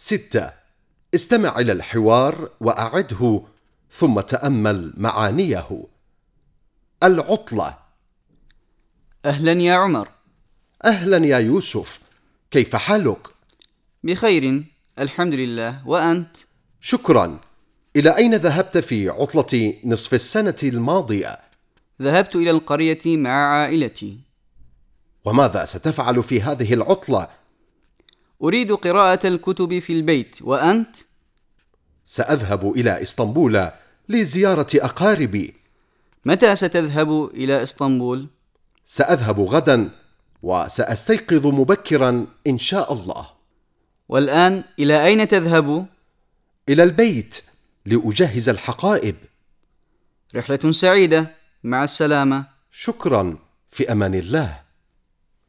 ستة. استمع إلى الحوار وأعده ثم تأمل معانيه. العطلة. أهلا يا عمر. أهلا يا يوسف. كيف حالك؟ بخير الحمد لله. وأنت؟ شكرا. إلى أين ذهبت في عطلة نصف السنة الماضية؟ ذهبت إلى القرية مع عائلتي. وماذا ستفعل في هذه العطلة؟ أريد قراءة الكتب في البيت وأنت؟ سأذهب إلى إسطنبول لزيارة أقاربي. متى ستذهب إلى إسطنبول؟ سأذهب غدا وسأستيقظ مبكرا إن شاء الله. والآن إلى أين تذهب؟ إلى البيت لأجهز الحقائب. رحلة سعيدة مع السلامة. شكرا في أمان الله.